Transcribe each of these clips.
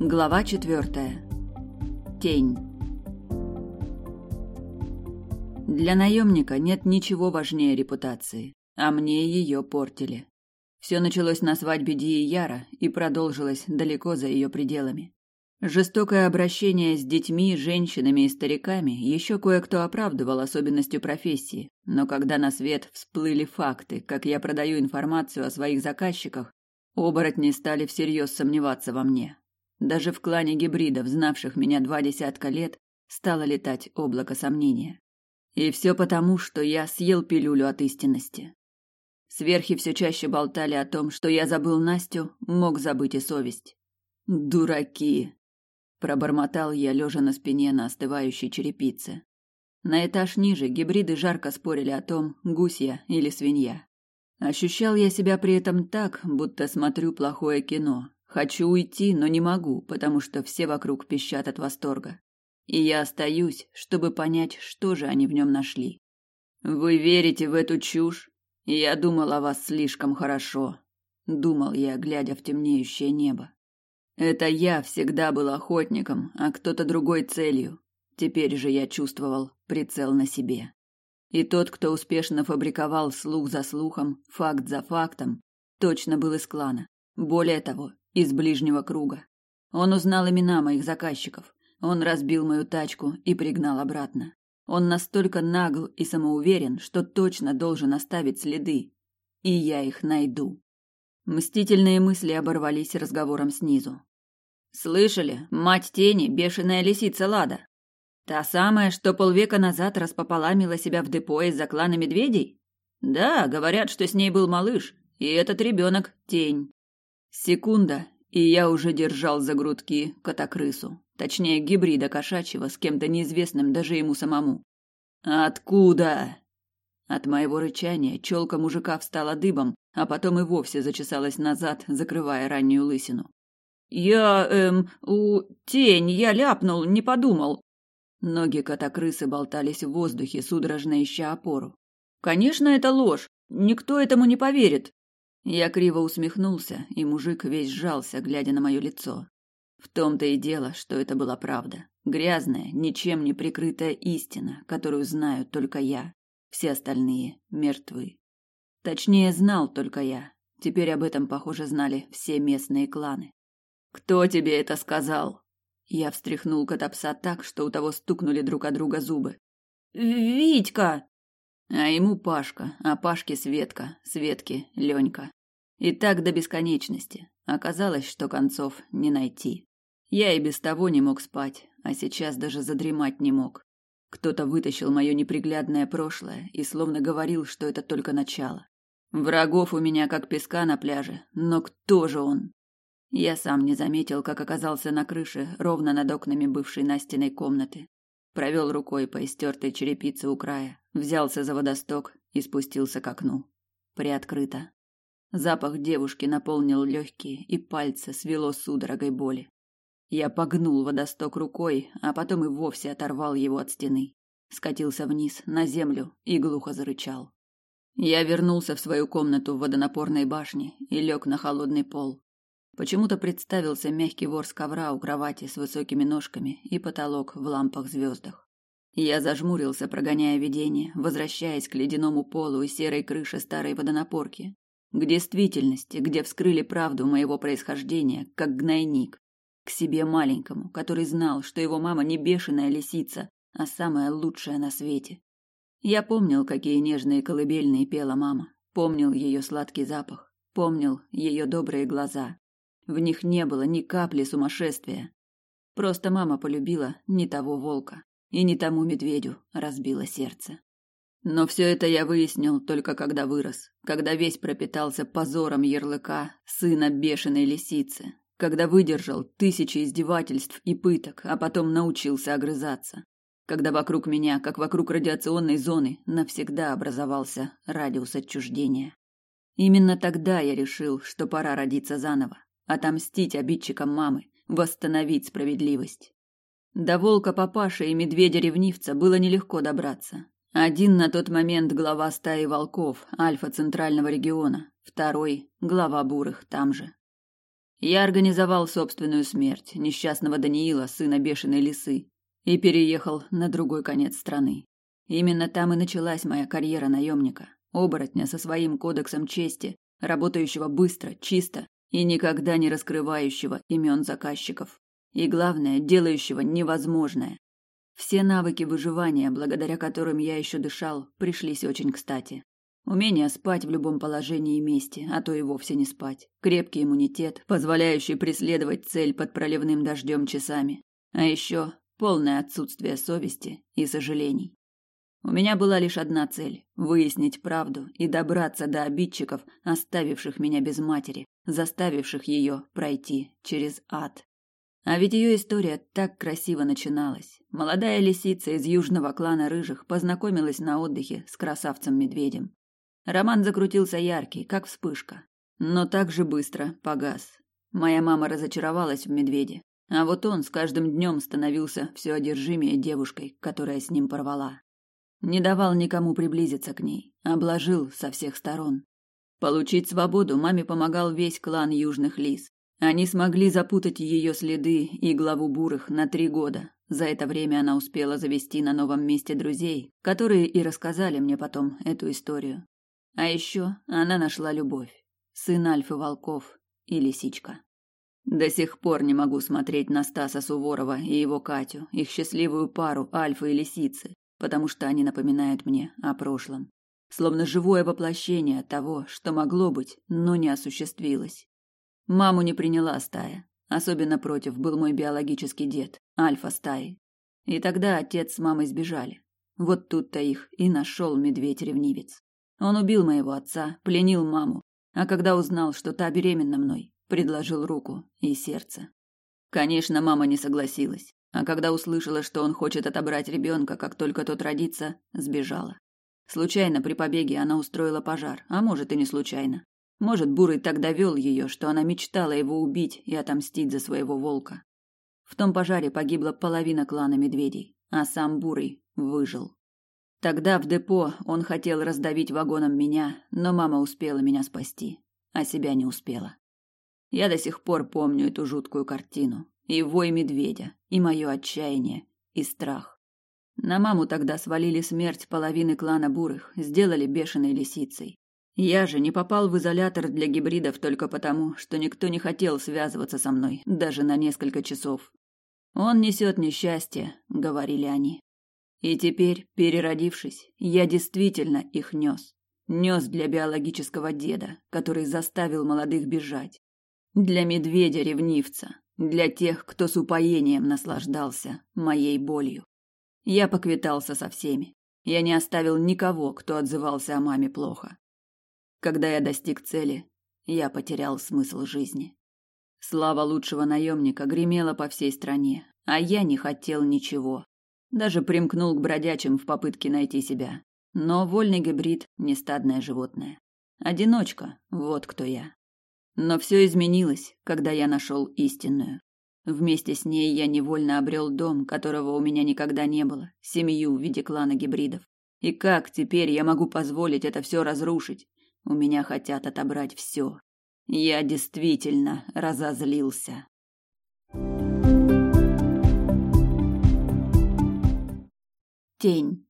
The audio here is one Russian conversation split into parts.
Глава четвертая. Тень. Для наемника нет ничего важнее репутации, а мне ее портили. Все началось на свадьбе Ди и Яра и продолжилось далеко за ее пределами. Жестокое обращение с детьми, женщинами и стариками еще кое-кто оправдывал особенностью профессии, но когда на свет всплыли факты, как я продаю информацию о своих заказчиках, оборотни стали всерьез сомневаться во мне. Даже в клане гибридов, знавших меня два десятка лет, стало летать облако сомнения. И все потому, что я съел пилюлю от истинности. Сверхи все чаще болтали о том, что я забыл Настю, мог забыть и совесть. Дураки, пробормотал я, лежа на спине на остывающей черепице. На этаж ниже гибриды жарко спорили о том, гусь я или свинья. Ощущал я себя при этом так, будто смотрю плохое кино. Хочу уйти, но не могу, потому что все вокруг пищат от восторга. И я остаюсь, чтобы понять, что же они в нем нашли. Вы верите в эту чушь? Я думал о вас слишком хорошо. Думал я, глядя в темнеющее небо. Это я всегда был охотником, а кто-то другой целью. Теперь же я чувствовал прицел на себе. И тот, кто успешно фабриковал слух за слухом, факт за фактом, точно был из клана. Более того, из ближнего круга. Он узнал имена моих заказчиков. Он разбил мою тачку и пригнал обратно. Он настолько нагл и самоуверен, что точно должен оставить следы. И я их найду. Мстительные мысли оборвались разговором снизу. Слышали? Мать тени, бешеная лисица Лада. Та самая, что полвека назад распополамила себя в депо из-за клана медведей? Да, говорят, что с ней был малыш, и этот ребенок – тень. Секунда, и я уже держал за грудки котокрысу, точнее гибрида кошачьего с кем-то неизвестным даже ему самому. Откуда? От моего рычания челка мужика встала дыбом, а потом и вовсе зачесалась назад, закрывая раннюю лысину. «Я, эм, у... тень, я ляпнул, не подумал». Ноги кота-крысы болтались в воздухе, судорожно ища опору. «Конечно, это ложь. Никто этому не поверит». Я криво усмехнулся, и мужик весь сжался, глядя на мое лицо. В том-то и дело, что это была правда. Грязная, ничем не прикрытая истина, которую знаю только я. Все остальные мертвы. Точнее, знал только я. Теперь об этом, похоже, знали все местные кланы. Кто тебе это сказал? Я встряхнул кота-пса так, что у того стукнули друг о друга зубы. Витька. А ему Пашка, а Пашке Светка, Светке Ленька. И так до бесконечности. Оказалось, что концов не найти. Я и без того не мог спать, а сейчас даже задремать не мог. Кто-то вытащил мое неприглядное прошлое и словно говорил, что это только начало. Врагов у меня как песка на пляже, но кто же он? Я сам не заметил, как оказался на крыше, ровно над окнами бывшей Настиной комнаты. Провел рукой по истертой черепице у края, взялся за водосток и спустился к окну. Приоткрыто. Запах девушки наполнил легкие, и пальцы свело судорогой боли. Я погнул водосток рукой, а потом и вовсе оторвал его от стены. Скатился вниз, на землю, и глухо зарычал. Я вернулся в свою комнату в водонапорной башне и лег на холодный пол. Почему-то представился мягкий ворс ковра у кровати с высокими ножками и потолок в лампах-звездах. Я зажмурился, прогоняя видение, возвращаясь к ледяному полу и серой крыше старой водонапорки, к действительности, где вскрыли правду моего происхождения, как гнойник, к себе маленькому, который знал, что его мама не бешеная лисица, а самая лучшая на свете. Я помнил, какие нежные колыбельные пела мама, помнил ее сладкий запах, помнил ее добрые глаза, в них не было ни капли сумасшествия. Просто мама полюбила не того волка и не тому медведю разбила сердце. Но все это я выяснил только когда вырос, когда весь пропитался позором ярлыка сына бешеной лисицы, когда выдержал тысячи издевательств и пыток, а потом научился огрызаться, когда вокруг меня, как вокруг радиационной зоны, навсегда образовался радиус отчуждения. Именно тогда я решил, что пора родиться заново, отомстить обидчикам мамы, восстановить справедливость. До волка папаши и медведя-ревнивца было нелегко добраться. Один на тот момент глава стаи волков, альфа центрального региона, второй глава бурых там же. Я организовал собственную смерть несчастного Даниила, сына бешеной лисы, и переехал на другой конец страны. Именно там и началась моя карьера наемника, оборотня со своим кодексом чести, работающего быстро, чисто и никогда не раскрывающего имен заказчиков. И главное, делающего невозможное. Все навыки выживания, благодаря которым я еще дышал, пришлись очень кстати. Умение спать в любом положении и месте, а то и вовсе не спать. Крепкий иммунитет, позволяющий преследовать цель под проливным дождем часами. А еще полное отсутствие совести и сожалений. У меня была лишь одна цель – выяснить правду и добраться до обидчиков, оставивших меня без матери, заставивших ее пройти через ад. А ведь ее история так красиво начиналась. Молодая лисица из южного клана рыжих познакомилась на отдыхе с красавцем-медведем. Роман закрутился яркий, как вспышка, но так же быстро погас. Моя мама разочаровалась в медведе, а вот он с каждым днем становился все одержимее девушкой, которая с ним порвала. Не давал никому приблизиться к ней, обложил со всех сторон. Получить свободу маме помогал весь клан южных лис. Они смогли запутать ее следы и главу бурых на три года. За это время она успела завести на новом месте друзей, которые и рассказали мне потом эту историю. А еще она нашла любовь. Сын Альфы Волков и Лисичка. До сих пор не могу смотреть на Стаса Суворова и его Катю, их счастливую пару Альфы и Лисицы, потому что они напоминают мне о прошлом. Словно живое воплощение того, что могло быть, но не осуществилось. Маму не приняла стая. Особенно против был мой биологический дед, альфа стаи. И тогда отец с мамой сбежали. Вот тут-то их и нашел медведь-ревнивец. Он убил моего отца, пленил маму, а когда узнал, что та беременна мной, предложил руку и сердце. Конечно, мама не согласилась, а когда услышала, что он хочет отобрать ребенка, как только тот родится, сбежала. Случайно при побеге она устроила пожар, а может и не случайно. Может, Бурый так довел ее, что она мечтала его убить и отомстить за своего волка. В том пожаре погибла половина клана медведей, а сам Бурый выжил. Тогда в депо он хотел раздавить вагоном меня, но мама успела меня спасти, а себя не успела. Я до сих пор помню эту жуткую картину. И вой медведя, и мое отчаяние, и страх. На маму тогда свалили смерть половины клана бурых, сделали бешеной лисицей. Я же не попал в изолятор для гибридов только потому, что никто не хотел связываться со мной, даже на несколько часов. Он несет несчастье, говорили они. И теперь, переродившись, я действительно их нес. Нес для биологического деда, который заставил молодых бежать. Для медведя-ревнивца, для тех, кто с упоением наслаждался моей болью. Я поквитался со всеми. Я не оставил никого, кто отзывался о маме плохо. Когда я достиг цели, я потерял смысл жизни. Слава лучшего наемника гремела по всей стране, а я не хотел ничего, даже примкнул к бродячим в попытке найти себя. Но вольный гибрид – не стадное животное. Одиночка – вот кто я. Но все изменилось, когда я нашел истинную. Вместе с ней я невольно обрел дом, которого у меня никогда не было, семью в виде клана гибридов. И как теперь я могу позволить это все разрушить? У меня хотят отобрать все. Я действительно разозлился. Тень.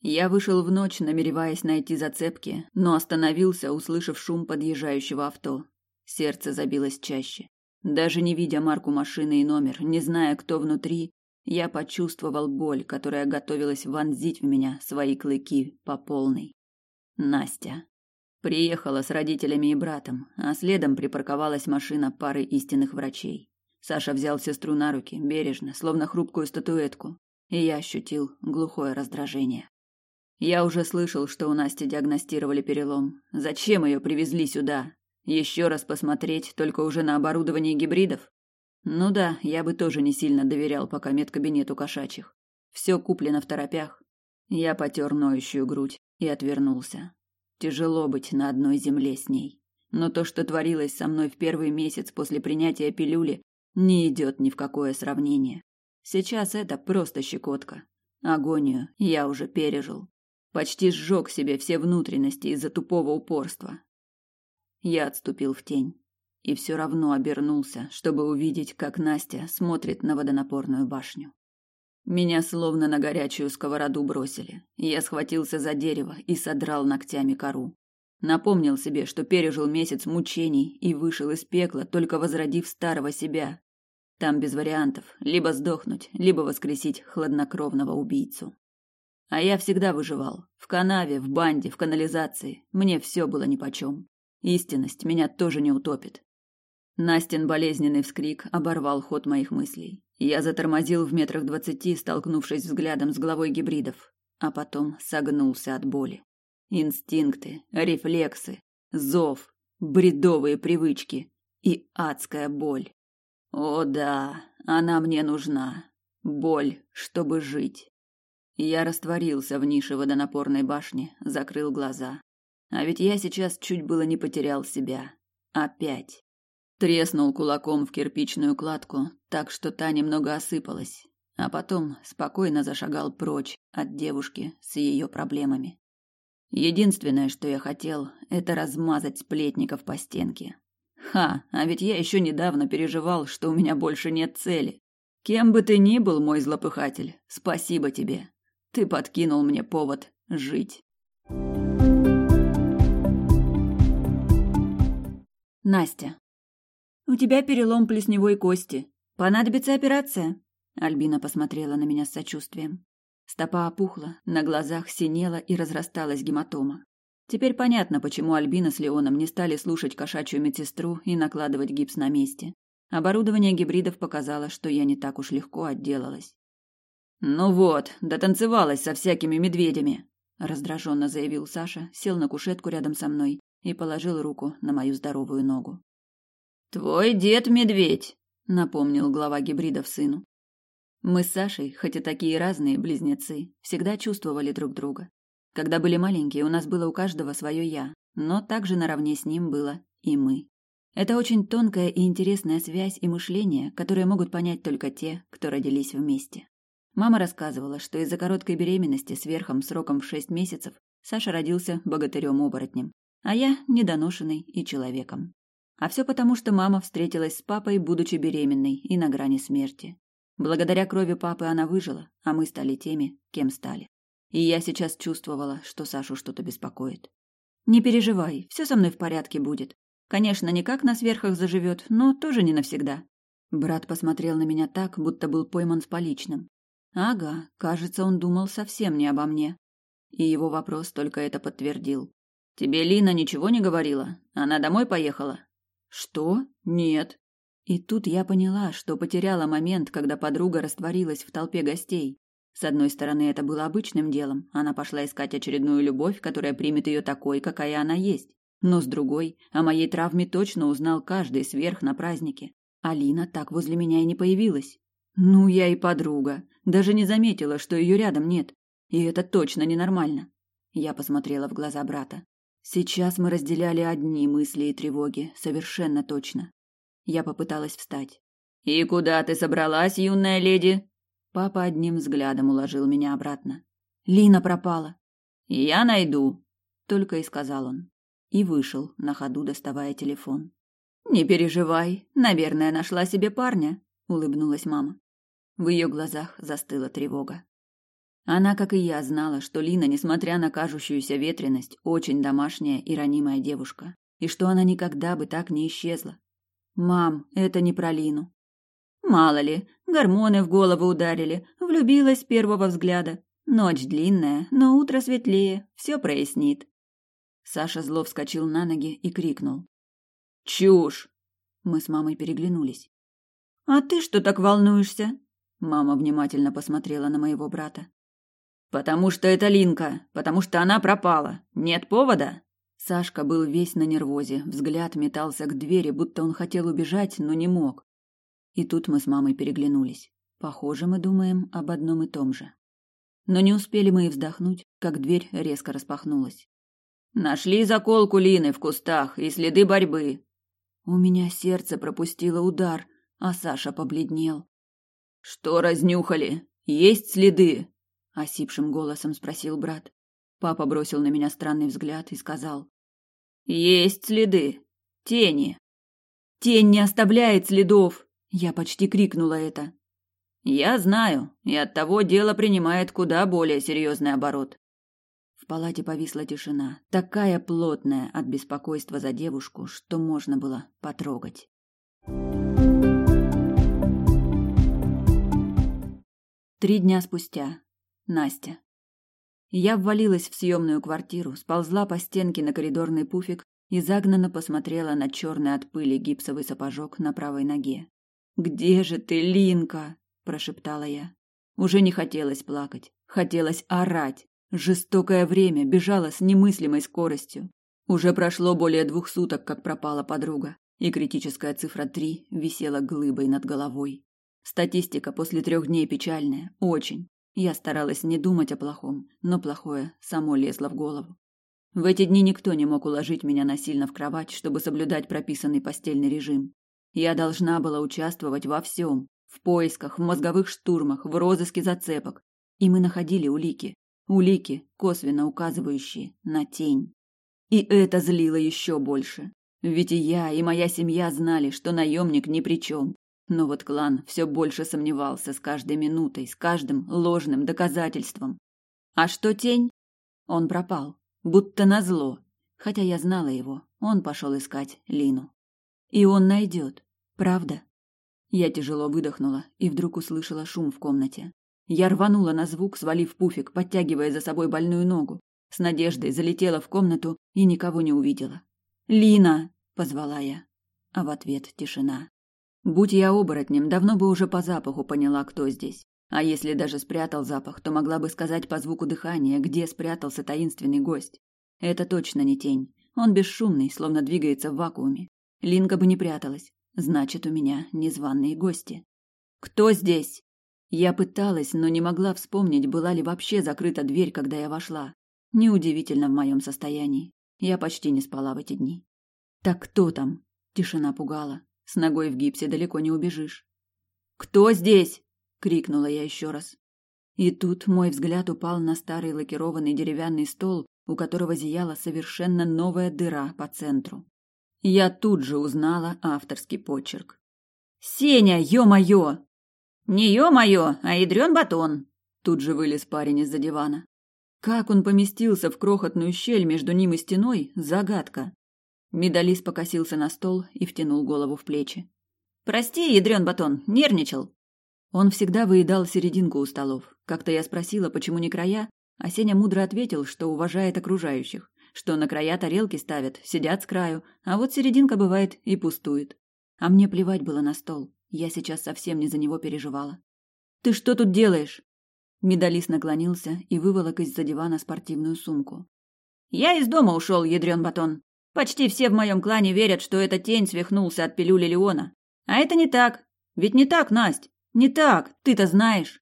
Я вышел в ночь, намереваясь найти зацепки, но остановился, услышав шум подъезжающего авто. Сердце забилось чаще. Даже не видя марку машины и номер, не зная, кто внутри, я почувствовал боль, которая готовилась вонзить в меня свои клыки по полной. Настя. Приехала с родителями и братом, а следом припарковалась машина пары истинных врачей. Саша взял сестру на руки, бережно, словно хрупкую статуэтку, и я ощутил глухое раздражение. Я уже слышал, что у Насти диагностировали перелом. Зачем ее привезли сюда? Еще раз посмотреть, только уже на оборудование гибридов? Ну да, я бы тоже не сильно доверял пока медкабинету кошачьих. Все куплено в торопях. Я потер ноющую грудь и отвернулся. Тяжело быть на одной земле с ней. Но то, что творилось со мной в первый месяц после принятия пилюли, не идет ни в какое сравнение. Сейчас это просто щекотка. Агонию я уже пережил. Почти сжег себе все внутренности из-за тупого упорства. Я отступил в тень. и все равно обернулся, чтобы увидеть, как Настя смотрит на водонапорную башню. Меня словно на горячую сковороду бросили. Я схватился за дерево и содрал ногтями кору. Напомнил себе, что пережил месяц мучений и вышел из пекла, только возродив старого себя. Там без вариантов: либо сдохнуть, либо воскресить хладнокровного убийцу. А я всегда выживал. В канаве, в банде, в канализации. Мне все было нипочем. Истинность меня тоже не утопит. Настин болезненный вскрик оборвал ход моих мыслей. Я затормозил в метрах двадцати, столкнувшись взглядом с главой гибридов, а потом согнулся от боли. Инстинкты, рефлексы, зов, бредовые привычки и адская боль. О да, она мне нужна. Боль, чтобы жить. Я растворился в нише водонапорной башни, закрыл глаза. А ведь я сейчас чуть было не потерял себя. Опять. Треснул кулаком в кирпичную кладку, так что та немного осыпалась, а потом спокойно зашагал прочь от девушки с ее проблемами. Единственное, что я хотел, это размазать сплетников по стенке. Ха, а ведь я еще недавно переживал, что у меня больше нет цели. Кем бы ты ни был, мой злопыхатель, спасибо тебе. Ты подкинул мне повод жить. Настя. У тебя перелом плесневой кости. Понадобится операция. Альбина посмотрела на меня с сочувствием. Стопа опухла, на глазах синела и разрасталась гематома. Теперь понятно, почему Альбина с Леоном не стали слушать кошачью медсестру и накладывать гипс на месте. Оборудование гибридов показало, что я не так уж легко отделалась. «Ну вот, дотанцевалась со всякими медведями», – раздраженно заявил Саша, сел на кушетку рядом со мной и положил руку на мою здоровую ногу. Твой дед медведь, напомнил глава гибридов сыну. Мы с Сашей, хоть и такие разные близнецы, всегда чувствовали друг друга. Когда были маленькие, у нас было у каждого свое я, но также наравне с ним было и мы. Это очень тонкая и интересная связь и мышление, которые могут понять только те, кто родились вместе. Мама рассказывала, что из-за короткой беременности с верхом сроком в шесть месяцев Саша родился богатырем-оборотнем, а я недоношенный и человеком. А все потому, что мама встретилась с папой, будучи беременной и на грани смерти. Благодаря крови папы она выжила, а мы стали теми, кем стали. И я сейчас чувствовала, что Сашу что-то беспокоит. «Не переживай, все со мной в порядке будет. Конечно, не как на сверхах заживет, но тоже не навсегда». Брат посмотрел на меня так, будто был пойман с поличным. Ага, кажется, он думал совсем не обо мне. И его вопрос только это подтвердил. «Тебе Лина ничего не говорила? Она домой поехала?» Что? Нет. И тут я поняла, что потеряла момент, когда подруга растворилась в толпе гостей. С одной стороны, это было обычным делом. Она пошла искать очередную любовь, которая примет ее такой, какая она есть. Но с другой, о моей травме точно узнал каждый сверх на празднике. Алина так возле меня и не появилась. Ну, я и подруга. Даже не заметила, что ее рядом нет. И это точно ненормально. Я посмотрела в глаза брата. Сейчас мы разделяли одни мысли и тревоги, совершенно точно. Я попыталась встать. «И куда ты собралась, юная леди?» Папа одним взглядом уложил меня обратно. «Лина пропала». «Я найду», — только и сказал он. И вышел, на ходу доставая телефон. «Не переживай, наверное, нашла себе парня», — улыбнулась мама. В ее глазах застыла тревога. Она, как и я, знала, что Лина, несмотря на кажущуюся ветренность, очень домашняя и ранимая девушка, и что она никогда бы так не исчезла. Мам, это не про Лину. Мало ли, гормоны в голову ударили, влюбилась с первого взгляда. Ночь длинная, но утро светлее, все прояснит. Саша зло вскочил на ноги и крикнул: "Чушь!" Мы с мамой переглянулись. "А ты что так волнуешься?" Мама внимательно посмотрела на моего брата. Потому что это Линка, потому что она пропала. Нет повода? Сашка был весь на нервозе, взгляд метался к двери, будто он хотел убежать, но не мог. И тут мы с мамой переглянулись. Похоже, мы думаем об одном и том же. Но не успели мы и вздохнуть, как дверь резко распахнулась. Нашли заколку Лины в кустах и следы борьбы. У меня сердце пропустило удар, а Саша побледнел. Что разнюхали? Есть следы? Осипшим голосом спросил брат. Папа бросил на меня странный взгляд и сказал: "Есть следы. Тени". Тень не оставляет следов. Я почти крикнула это. Я знаю, и оттого дело принимает куда более серьезный оборот. В палате повисла тишина, такая плотная от беспокойства за девушку, что можно было потрогать. Три дня спустя. Настя. Я ввалилась в съемную квартиру, сползла по стенке на коридорный пуфик и загнанно посмотрела на черный от пыли гипсовый сапожок на правой ноге. «Где же ты, Линка?» – прошептала я. Уже не хотелось плакать, хотелось орать. Жестокое время бежало с немыслимой скоростью. Уже прошло более двух суток, как пропала подруга, и критическая цифра три висела глыбой над головой. Статистика после трех дней печальная, очень. Я старалась не думать о плохом, но плохое само лезло в голову. В эти дни никто не мог уложить меня насильно в кровать, чтобы соблюдать прописанный постельный режим. Я должна была участвовать во всем. В поисках, в мозговых штурмах, в розыске зацепок. И мы находили улики. Улики, косвенно указывающие на тень. И это злило еще больше. Ведь и я, и моя семья знали, что наемник ни при чем. Но вот клан все больше сомневался с каждой минутой, с каждым ложным доказательством. А что тень? Он пропал, будто назло. Хотя я знала его, он пошел искать Лину. И он найдет, правда? Я тяжело выдохнула и вдруг услышала шум в комнате. Я рванула на звук, свалив пуфик, подтягивая за собой больную ногу. С надеждой залетела в комнату и никого не увидела. «Лина!» – позвала я. А в ответ тишина. Будь я оборотнем, давно бы уже по запаху поняла, кто здесь. А если даже спрятал запах, то могла бы сказать по звуку дыхания, где спрятался таинственный гость. Это точно не тень. Он бесшумный, словно двигается в вакууме. Линка бы не пряталась. Значит, у меня незваные гости. Кто здесь? Я пыталась, но не могла вспомнить, была ли вообще закрыта дверь, когда я вошла. Неудивительно в моем состоянии. Я почти не спала в эти дни. Так кто там? Тишина пугала. С ногой в гипсе далеко не убежишь. «Кто здесь?» — крикнула я еще раз. И тут мой взгляд упал на старый лакированный деревянный стол, у которого зияла совершенно новая дыра по центру. Я тут же узнала авторский почерк. «Сеня, ё-моё!» «Не ё-моё, а ядрён батон!» Тут же вылез парень из-за дивана. Как он поместился в крохотную щель между ним и стеной – загадка. Медалист покосился на стол и втянул голову в плечи. «Прости, ядрен батон, нервничал». Он всегда выедал серединку у столов. Как-то я спросила, почему не края, а Сеня мудро ответил, что уважает окружающих, что на края тарелки ставят, сидят с краю, а вот серединка бывает и пустует. А мне плевать было на стол. Я сейчас совсем не за него переживала. «Ты что тут делаешь?» Медалист наклонился и выволок из-за дивана спортивную сумку. «Я из дома ушел, ядрен батон. Почти все в моем клане верят, что эта тень свихнулся от пилюли Леона. А это не так. Ведь не так, Насть. Не так. Ты-то знаешь.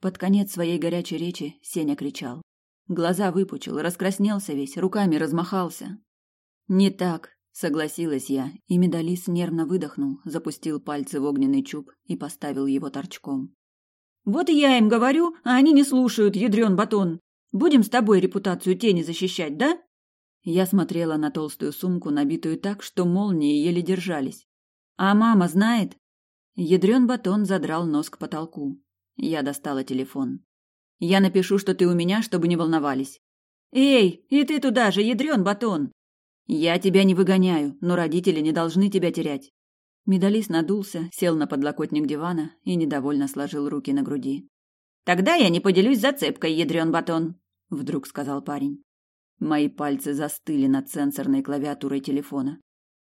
Под конец своей горячей речи Сеня кричал. Глаза выпучил, раскраснелся весь, руками размахался. Не так, согласилась я, и медалист нервно выдохнул, запустил пальцы в огненный чуб и поставил его торчком. Вот и я им говорю, а они не слушают, ядрен батон. Будем с тобой репутацию тени защищать, да? Я смотрела на толстую сумку, набитую так, что молнии еле держались. «А мама знает?» Ядрен батон задрал нос к потолку. Я достала телефон. «Я напишу, что ты у меня, чтобы не волновались». «Эй, и ты туда же, ядрен батон!» «Я тебя не выгоняю, но родители не должны тебя терять». Медалист надулся, сел на подлокотник дивана и недовольно сложил руки на груди. «Тогда я не поделюсь зацепкой, ядрен батон», — вдруг сказал парень. Мои пальцы застыли над сенсорной клавиатурой телефона.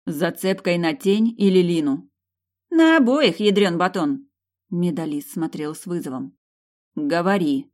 Зацепкой на тень или Лину? На обоих, ядрен батон. Медалист смотрел с вызовом. Говори.